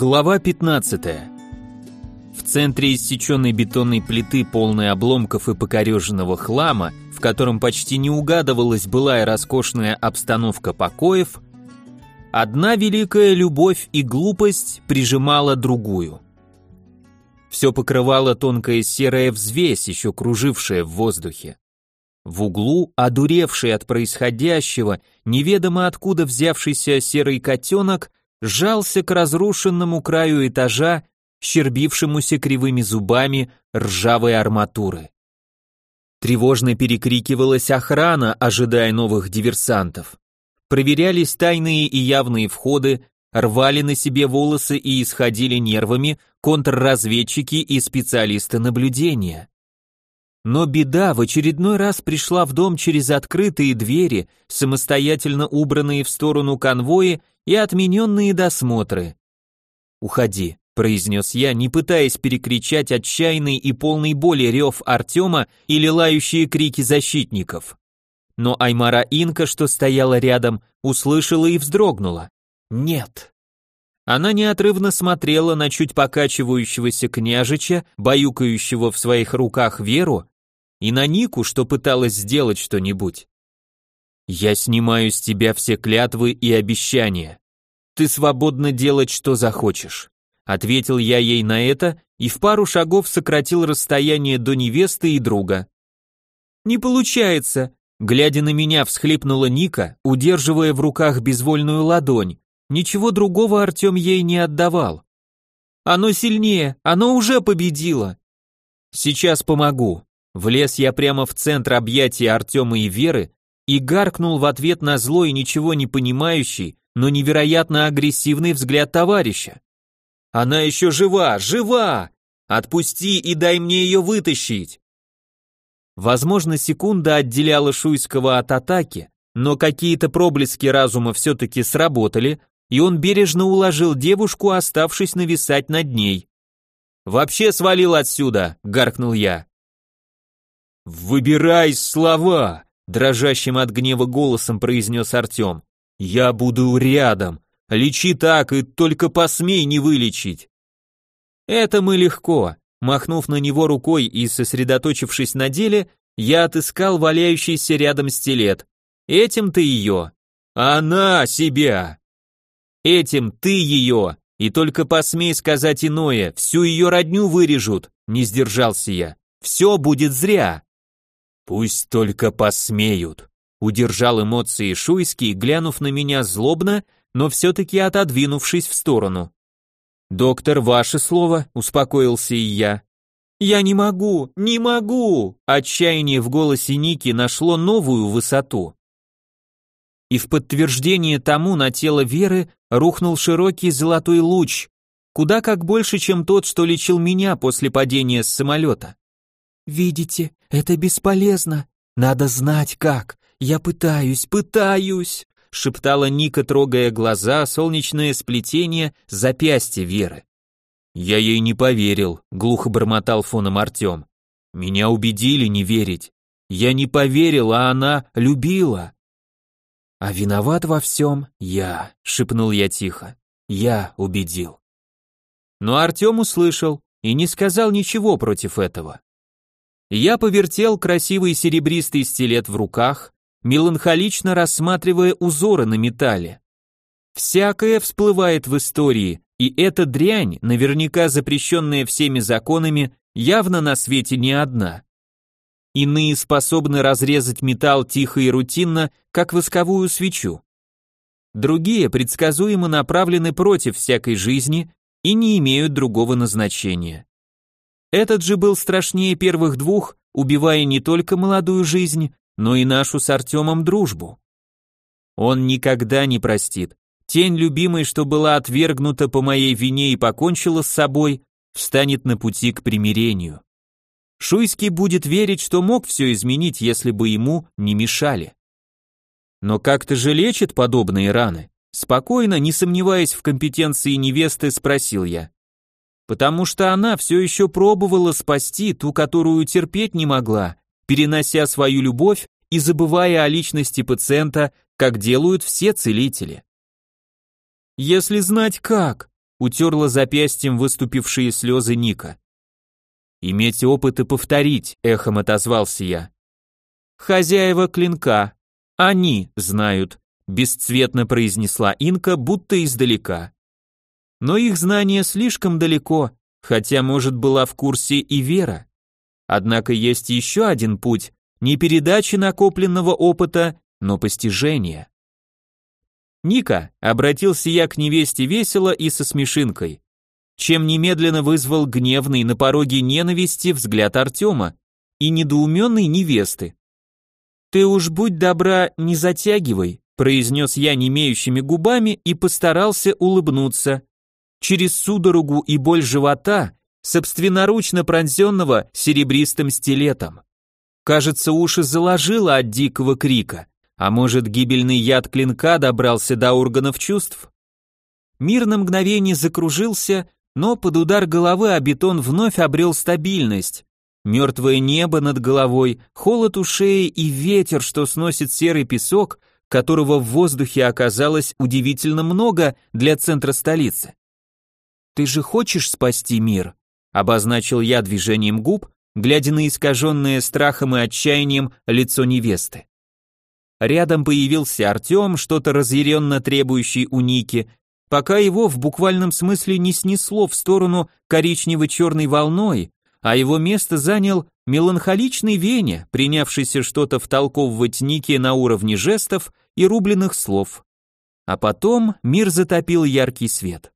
Глава 15. В центре иссеченной бетонной плиты, полной обломков и покореженного хлама, в котором почти не угадывалась былая роскошная обстановка покоев, одна великая любовь и глупость прижимала другую. Все покрывала тонкая серая взвесь, еще кружившая в воздухе. В углу, одуревший от происходящего, неведомо откуда взявшийся серый котенок, сжался к разрушенному краю этажа, щербившемуся кривыми зубами ржавой арматуры. Тревожно перекрикивалась охрана, ожидая новых диверсантов. Проверялись тайные и явные входы, рвали на себе волосы и исходили нервами контрразведчики и специалисты наблюдения. Но беда в очередной раз пришла в дом через открытые двери, самостоятельно убранные в сторону конвои и отмененные досмотры. «Уходи», — произнес я, не пытаясь перекричать отчаянный и полный боли рев Артема или лающие крики защитников. Но Аймара Инка, что стояла рядом, услышала и вздрогнула. «Нет». Она неотрывно смотрела на чуть покачивающегося княжича, баюкающего в своих руках Веру, и на Нику, что пыталась сделать что-нибудь. «Я снимаю с тебя все клятвы и обещания. Ты свободна делать, что захочешь», — ответил я ей на это и в пару шагов сократил расстояние до невесты и друга. «Не получается», — глядя на меня, всхлипнула Ника, удерживая в руках безвольную ладонь. Ничего другого Артем ей не отдавал. «Оно сильнее, оно уже победило». «Сейчас помогу», Влез я прямо в центр объятий Артема и Веры и гаркнул в ответ на злой, ничего не понимающий, но невероятно агрессивный взгляд товарища. «Она еще жива! Жива! Отпусти и дай мне ее вытащить!» Возможно, секунда отделяла Шуйского от атаки, но какие-то проблески разума все-таки сработали, и он бережно уложил девушку, оставшись нависать над ней. «Вообще свалил отсюда!» — гаркнул я. «Выбирай слова!» – дрожащим от гнева голосом произнес Артем. «Я буду рядом. Лечи так и только посмей не вылечить». «Это мы легко», махнув на него рукой и сосредоточившись на деле, я отыскал валяющийся рядом стилет. «Этим ты ее». «Она себя!» «Этим ты ее!» И только посмей сказать иное, всю ее родню вырежут, не сдержался я. Все будет зря. Пусть только посмеют. Удержал эмоции Шуйский, глянув на меня злобно, но все-таки отодвинувшись в сторону. «Доктор, ваше слово», — успокоился и я. «Я не могу, не могу!» Отчаяние в голосе Ники нашло новую высоту. И в подтверждение тому на тело Веры рухнул широкий золотой луч, куда как больше, чем тот, что лечил меня после падения с самолета. «Видите, это бесполезно. Надо знать как. Я пытаюсь, пытаюсь», шептала Ника, трогая глаза, солнечное сплетение, запястье Веры. «Я ей не поверил», — глухо бормотал фоном Артем. «Меня убедили не верить. Я не поверил, а она любила». «А виноват во всем я», — шепнул я тихо. «Я убедил». Но Артем услышал и не сказал ничего против этого. Я повертел красивый серебристый стилет в руках, меланхолично рассматривая узоры на металле. Всякое всплывает в истории, и эта дрянь, наверняка запрещенная всеми законами, явно на свете не одна. Иные способны разрезать металл тихо и рутинно, как восковую свечу. Другие предсказуемо направлены против всякой жизни и не имеют другого назначения. Этот же был страшнее первых двух, убивая не только молодую жизнь, но и нашу с Артемом дружбу. Он никогда не простит. Тень любимой, что была отвергнута по моей вине и покончила с собой, встанет на пути к примирению. Шуйский будет верить, что мог все изменить, если бы ему не мешали. Но как-то же лечит подобные раны. Спокойно, не сомневаясь в компетенции невесты, спросил я потому что она все еще пробовала спасти ту, которую терпеть не могла, перенося свою любовь и забывая о личности пациента, как делают все целители. Если знать как, утерла запястьем выступившие слезы Ника. «Иметь опыт и повторить», — эхом отозвался я. «Хозяева клинка. Они знают», — бесцветно произнесла Инка, будто издалека. Но их знание слишком далеко, хотя, может, была в курсе и Вера. Однако есть еще один путь, не передачи накопленного опыта, но постижения. «Ника», — обратился я к невесте весело и со смешинкой, чем немедленно вызвал гневный на пороге ненависти взгляд Артема и недоуменной невесты. «Ты уж будь добра, не затягивай», произнес я немеющими губами и постарался улыбнуться. Через судорогу и боль живота, собственноручно пронзенного серебристым стилетом. Кажется, уши заложило от дикого крика. А может, гибельный яд клинка добрался до органов чувств? Мир на мгновение закружился, но под удар головы а бетон вновь обрел стабильность. Мертвое небо над головой, холод у шеи и ветер, что сносит серый песок, которого в воздухе оказалось удивительно много для центра столицы. «Ты же хочешь спасти мир?» — обозначил я движением губ, глядя на искаженное страхом и отчаянием лицо невесты. Рядом появился Артем, что-то разъяренно требующий у Ники, пока его в буквальном смысле не снесло в сторону коричнево-черной волной, а его место занял меланхоличный Веня, принявшийся что-то втолковывать Нике на уровне жестов и рубленых слов. А потом мир затопил яркий свет.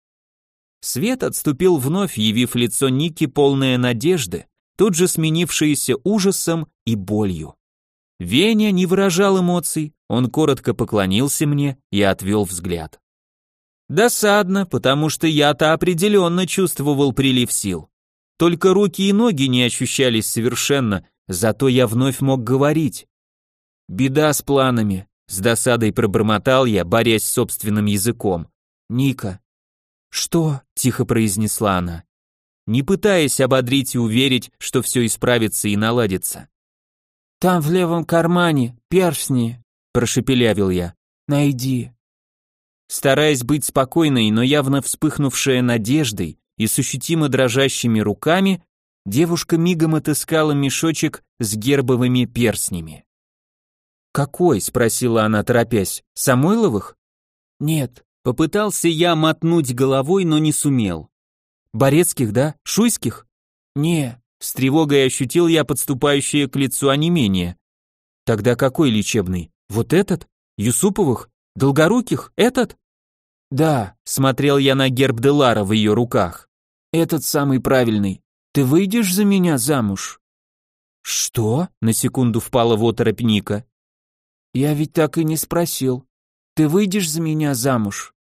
Свет отступил вновь, явив лицо Ники полное надежды, тут же сменившееся ужасом и болью. Веня не выражал эмоций, он коротко поклонился мне и отвел взгляд. Досадно, потому что я-то определенно чувствовал прилив сил. Только руки и ноги не ощущались совершенно, зато я вновь мог говорить. Беда с планами, с досадой пробормотал я, борясь с собственным языком. Ника. Что? тихо произнесла она, не пытаясь ободрить и уверить, что все исправится и наладится. Там в левом кармане перстни, прошепелявил я. Найди. Стараясь быть спокойной, но явно вспыхнувшая надеждой и с ощутимо дрожащими руками, девушка мигом отыскала мешочек с гербовыми перстнями. «Какой?» — спросила она, торопясь. «Самойловых?» «Нет». Попытался я мотнуть головой, но не сумел. «Борецких, да? Шуйских?» «Не». С тревогой ощутил я подступающее к лицу онемение. Тогда какой лечебный? Вот этот? Юсуповых? Долгоруких? Этот? Да, смотрел я на герб Делара в ее руках. Этот самый правильный. Ты выйдешь за меня замуж? Что? На секунду впала в оторопь Ника. Я ведь так и не спросил. Ты выйдешь за меня замуж?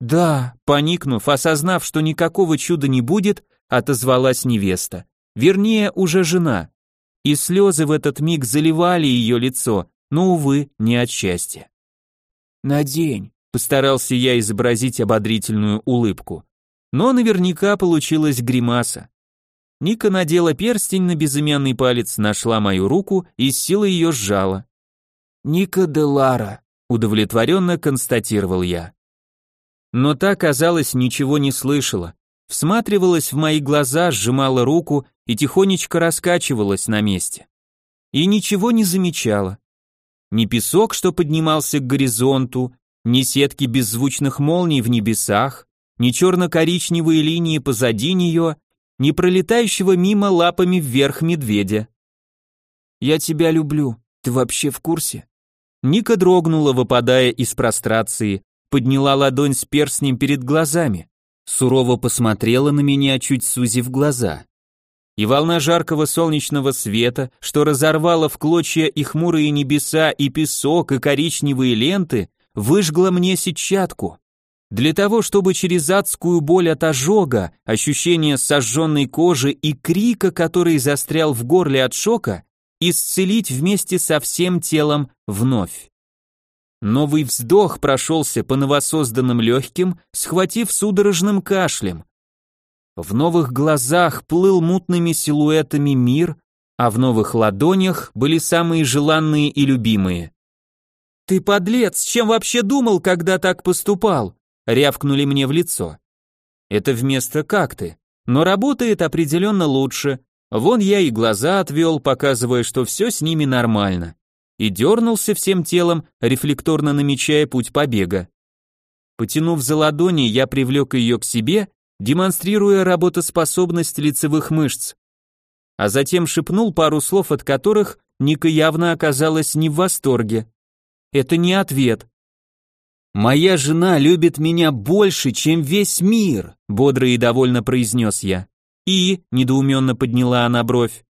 Да, поникнув, осознав, что никакого чуда не будет, отозвалась невеста. Вернее, уже жена. И слезы в этот миг заливали ее лицо, но, увы, не от счастья. «Надень», — постарался я изобразить ободрительную улыбку. Но наверняка получилась гримаса. Ника надела перстень на безымянный палец, нашла мою руку и с силой ее сжала. «Ника де Лара», — удовлетворенно констатировал я. Но та, казалось, ничего не слышала, всматривалась в мои глаза, сжимала руку и тихонечко раскачивалась на месте. И ничего не замечала. Ни песок, что поднимался к горизонту, ни сетки беззвучных молний в небесах, ни черно-коричневые линии позади нее, ни пролетающего мимо лапами вверх медведя. «Я тебя люблю, ты вообще в курсе?» Ника дрогнула, выпадая из прострации, подняла ладонь с перстнем перед глазами сурово посмотрела на меня, чуть сузив глаза. И волна жаркого солнечного света, что разорвала в клочья и хмурые небеса, и песок, и коричневые ленты, выжгла мне сетчатку. Для того, чтобы через адскую боль от ожога, ощущение сожженной кожи и крика, который застрял в горле от шока, исцелить вместе со всем телом вновь. Новый вздох прошелся по новосозданным легким, схватив судорожным кашлем. В новых глазах плыл мутными силуэтами мир, а в новых ладонях были самые желанные и любимые. «Ты подлец, чем вообще думал, когда так поступал?» рявкнули мне в лицо. Это вместо «как ты?». Но работает определенно лучше. Вон я и глаза отвел, показывая, что все с ними нормально. И дернулся всем телом, рефлекторно намечая путь побега. Потянув за ладони, я привлек ее к себе, демонстрируя работоспособность лицевых мышц. А затем шепнул пару слов, от которых Ника явно оказалась не в восторге. Это не ответ. «Моя жена любит меня больше, чем весь мир», бодро и довольно произнес я. «И?» – недоуменно подняла она бровь.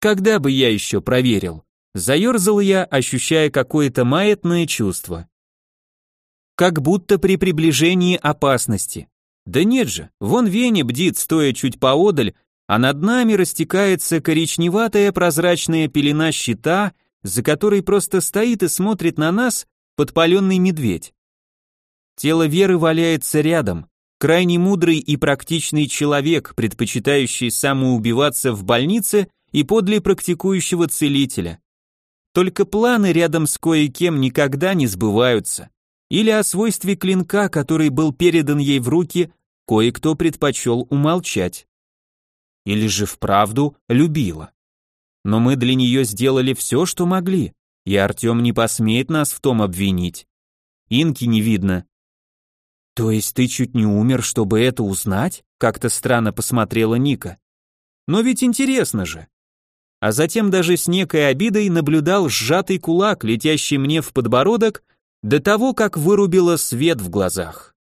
«Когда бы я еще проверил?» Заерзал я, ощущая какое-то маятное чувство. Как будто при приближении опасности. Да нет же, вон Веня бдит, стоя чуть поодаль, а над нами растекается коричневатая прозрачная пелена щита, за которой просто стоит и смотрит на нас подпаленный медведь. Тело Веры валяется рядом, крайне мудрый и практичный человек, предпочитающий самоубиваться в больнице и подле практикующего целителя. Только планы рядом с кое-кем никогда не сбываются. Или о свойстве клинка, который был передан ей в руки, кое-кто предпочел умолчать или же вправду любила. Но мы для нее сделали все, что могли, и Артем не посмеет нас в том обвинить. Инки не видно. То есть ты чуть не умер, чтобы это узнать? Как-то странно посмотрела Ника. Но ведь интересно же. А затем даже с некой обидой наблюдал сжатый кулак, летящий мне в подбородок, до того, как вырубило свет в глазах.